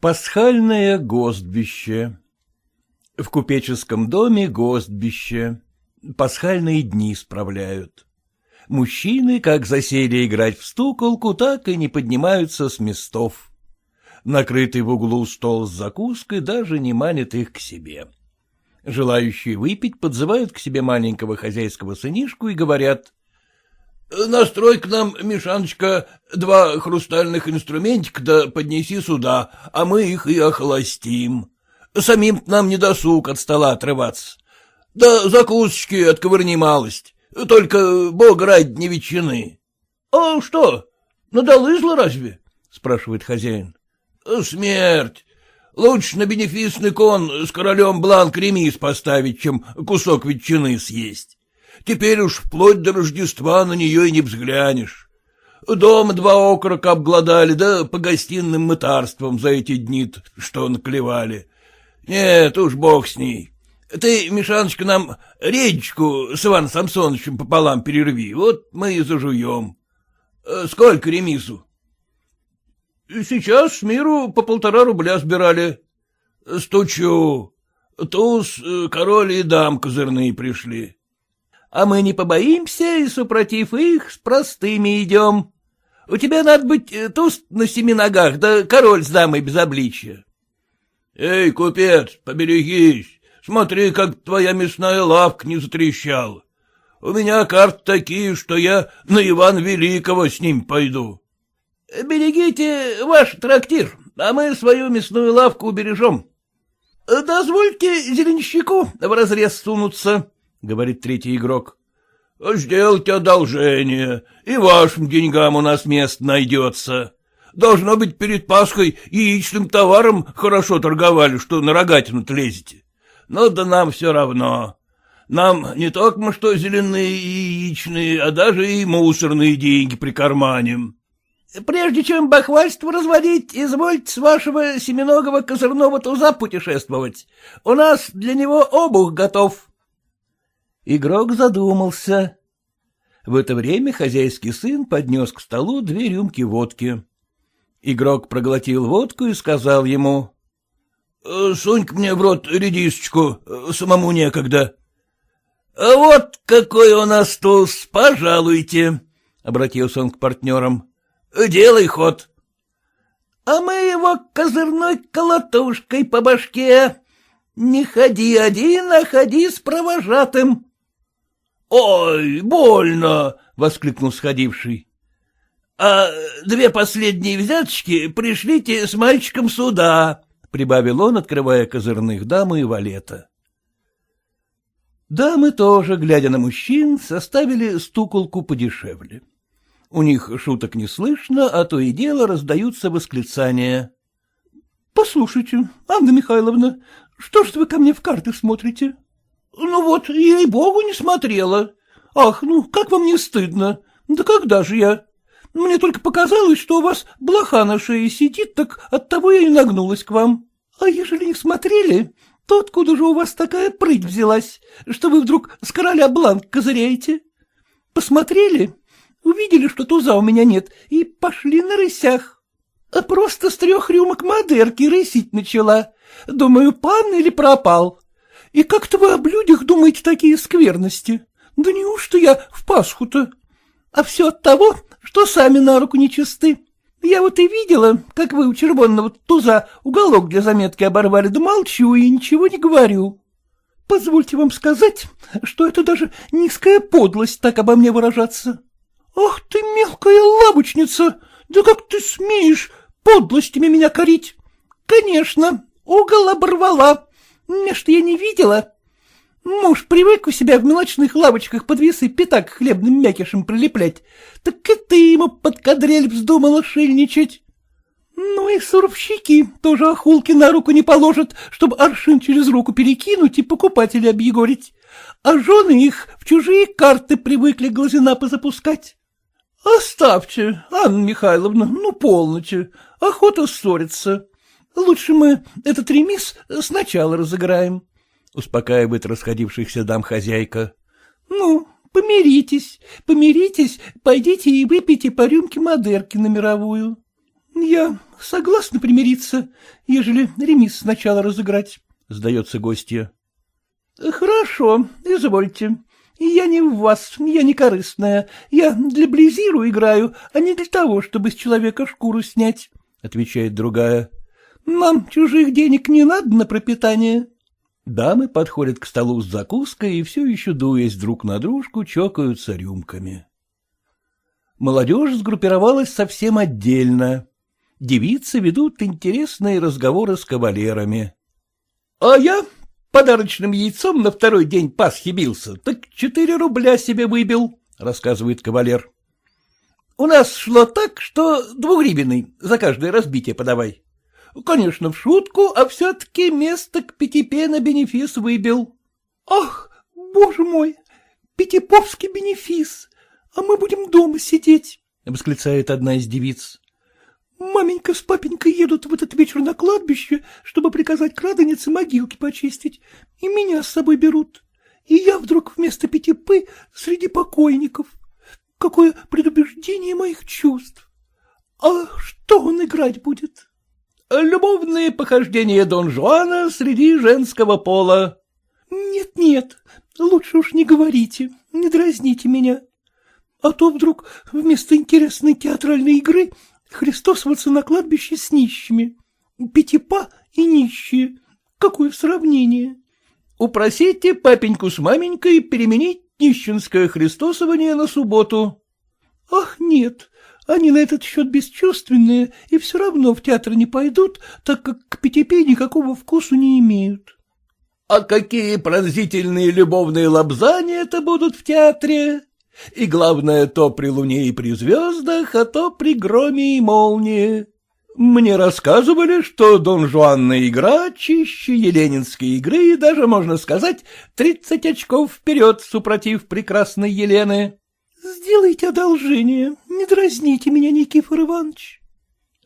Пасхальное гостбище В купеческом доме гостбище. Пасхальные дни справляют. Мужчины, как засели играть в стуколку, так и не поднимаются с местов. Накрытый в углу стол с закуской даже не манит их к себе. Желающие выпить подзывают к себе маленького хозяйского сынишку и говорят — Настрой к нам, Мишаночка, два хрустальных инструментика да поднеси сюда, а мы их и охолостим. Самим нам не досуг от стола отрываться. Да закусочки отковырни малость, только бог ради не ветчины. — А что, надолызло разве? — спрашивает хозяин. — Смерть. Лучше на бенефисный кон с королем Бланк-Ремис поставить, чем кусок ветчины съесть. Теперь уж вплоть до Рождества на нее и не взглянешь. Дома два окорока обглодали, да по гостиным мытарствам за эти дни, что наклевали. Нет, уж бог с ней. Ты, Мишаночка, нам речку с Иваном Самсоновичем пополам перерви, вот мы и зажуем. Сколько ремису? Сейчас с миру по полтора рубля сбирали. Стучу. Туз, король и дам козырные пришли а мы не побоимся и, супротив их, с простыми идем. У тебя надо быть э, туст на семи ногах, да король с дамой без обличия. — Эй, купец, поберегись, смотри, как твоя мясная лавка не затрещала. У меня карты такие, что я на Иван Великого с ним пойду. — Берегите ваш трактир, а мы свою мясную лавку убережем. — Дозвольте зеленщику в разрез сунуться, — говорит третий игрок. — Сделайте одолжение, и вашим деньгам у нас место найдется. Должно быть, перед Пасхой яичным товаром хорошо торговали, что на рогатину-то лезете. Но да нам все равно. Нам не только что зеленые и яичные, а даже и мусорные деньги прикарманим. — Прежде чем бахвальство разводить, извольте с вашего семеногого козырного туза путешествовать. У нас для него обух готов, Игрок задумался. В это время хозяйский сын поднес к столу две рюмки водки. Игрок проглотил водку и сказал ему. «Э, — Сунь-ка мне в рот редисочку, э, самому некогда. — А вот какой у нас туз, пожалуйте, — обратился он к партнерам. — Делай ход. — А мы его козырной колотушкой по башке. Не ходи один, а ходи с провожатым. «Ой, больно!» — воскликнул сходивший. «А две последние взяточки пришлите с мальчиком сюда», — прибавил он, открывая козырных дамы и валета. Дамы тоже, глядя на мужчин, составили стуколку подешевле. У них шуток не слышно, а то и дело раздаются восклицания. — Послушайте, Анна Михайловна, что ж вы ко мне в карты смотрите? — ну вот, ей-богу, не смотрела. Ах, ну, как вам не стыдно? Да когда же я? Мне только показалось, что у вас блоха на шее сидит, так оттого я и нагнулась к вам. А ежели не смотрели, то откуда же у вас такая прыть взялась, что вы вдруг с короля бланк козыряете? Посмотрели, увидели, что туза у меня нет, и пошли на рысях. А просто с трех рюмок модерки рысить начала. Думаю, пан или пропал. И как-то вы об людях думаете такие скверности? Да неужто я в Пасху-то? А все от того, что сами на руку нечисты. Я вот и видела, как вы у червонного туза уголок для заметки оборвали, да молчу и ничего не говорю. Позвольте вам сказать, что это даже низкая подлость так обо мне выражаться. Ах ты, мелкая лавочница, да как ты смеешь подлостями меня корить? Конечно, угол оборвала, Меж я не видела. Муж привык у себя в мелочных лавочках под весы пятак хлебным мякишем прилеплять. Так и ты ему под кадрель вздумала шильничать. Ну и суровщики тоже охулки на руку не положат, чтобы аршин через руку перекинуть и покупателя объегорить. А жены их в чужие карты привыкли глазина позапускать. Оставьте, Анна Михайловна, ну полноте, охота ссориться. Лучше мы этот ремис сначала разыграем, — успокаивает расходившихся дам хозяйка. — Ну, помиритесь, помиритесь, пойдите и выпейте по рюмке Модерки на мировую. —— Я согласна примириться, ежели ремис сначала разыграть, — сдается гостья. — Хорошо, извольте. Я не в вас, я не корыстная. Я для Близиру играю, а не для того, чтобы с человека шкуру снять, — отвечает другая. — Нам чужих денег не надо на пропитание. Дамы подходят к столу с закуской и все еще, дуясь друг на дружку, чокаются рюмками. Молодежь сгруппировалась совсем отдельно. Девицы ведут интересные разговоры с кавалерами. — А я подарочным яйцом на второй день Пасхи бился, так четыре рубля себе выбил, — рассказывает кавалер. — У нас шло так, что двугривенный за каждое разбитие подавай. Конечно, в шутку, а все-таки место к Пятипе на бенефис выбил. — Ах, боже мой, Пятиповский бенефис, а мы будем дома сидеть, — восклицает одна из девиц. Маменька с папенькой едут в этот вечер на кладбище, чтобы приказать краденице могилки почистить, и меня с собой берут. И я вдруг вместо Пятипы среди покойников. Какое предубеждение моих чувств! А что он играть будет? Любовные похождения Дон Жуана среди женского пола. Нет, нет, лучше уж не говорите, не дразните меня. А то вдруг вместо интересной театральной игры христосоваться на кладбище с нищими. Пятипа и нищие. Какое сравнение? Упросите папеньку с маменькой переменить нищенское христосование на субботу. Ах, нет, они на этот счет бесчувственные и все равно в театр не пойдут, так как к Пятипе никакого вкусу не имеют. — А какие пронзительные любовные лобзания это будут в театре? И главное, то при луне и при звездах, а то при громе и молнии. Мне рассказывали, что Дон Жуанная игра чище еленинской игры и даже, можно сказать, тридцать очков вперед, супротив прекрасной Елены. — Сделайте одолжение, не дразните меня, Никифор Иванович.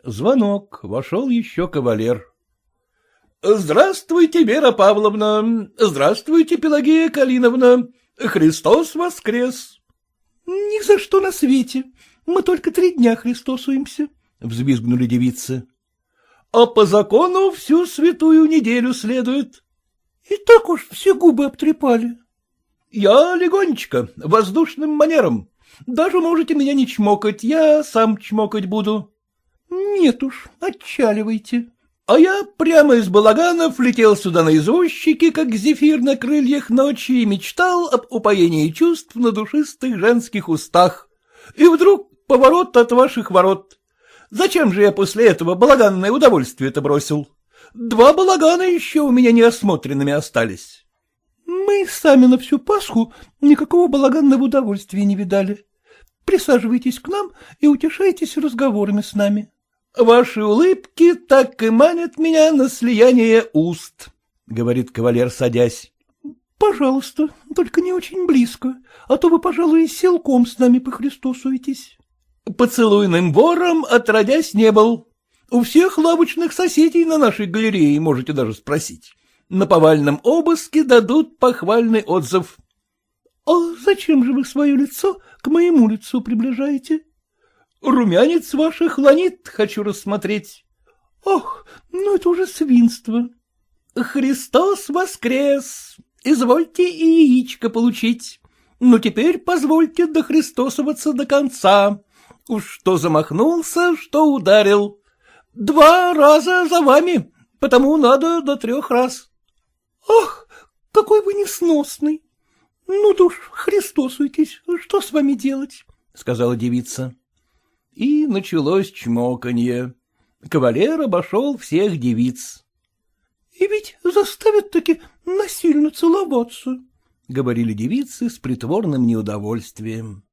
Звонок, вошел еще кавалер. — Здравствуйте, Вера Павловна, здравствуйте, Пелагея Калиновна, Христос воскрес. — Ни за что на свете, мы только три дня христосуемся, — взвизгнули девицы. — А по закону всю святую неделю следует. — И так уж все губы обтрепали. Я легонечко, воздушным манером. Даже можете меня не чмокать, я сам чмокать буду. Нет уж, отчаливайте. А я прямо из балаганов летел сюда на извозчике, как зефир на крыльях ночи, и мечтал об упоении чувств на душистых женских устах. И вдруг поворот от ваших ворот. Зачем же я после этого балаганное удовольствие-то бросил? Два балагана еще у меня неосмотренными остались. Мы сами на всю Пасху никакого балаганного удовольствия не видали. Присаживайтесь к нам и утешайтесь разговорами с нами. — Ваши улыбки так и манят меня на слияние уст, — говорит кавалер, садясь. — Пожалуйста, только не очень близко, а то вы, пожалуй, силком с нами похристосуетесь. Поцелуйным вором отродясь не был. У всех лавочных соседей на нашей галерее можете даже спросить на повальном обыске дадут похвальный отзыв. — А зачем же вы свое лицо к моему лицу приближаете? — Румянец ваших ланит хочу рассмотреть. — Ах, ну это уже свинство. — Христос воскрес! Извольте и яичко получить. Ну теперь позвольте дохристосоваться до конца. Уж что замахнулся, что ударил. Два раза за вами, потому надо до трех раз. — Ах, какой вы несносный! Ну, душ, христосуйтесь, что с вами делать? — сказала девица. И началось чмоканье. Кавалер обошел всех девиц. — И ведь заставят таки насильно целоваться, — говорили девицы с притворным неудовольствием.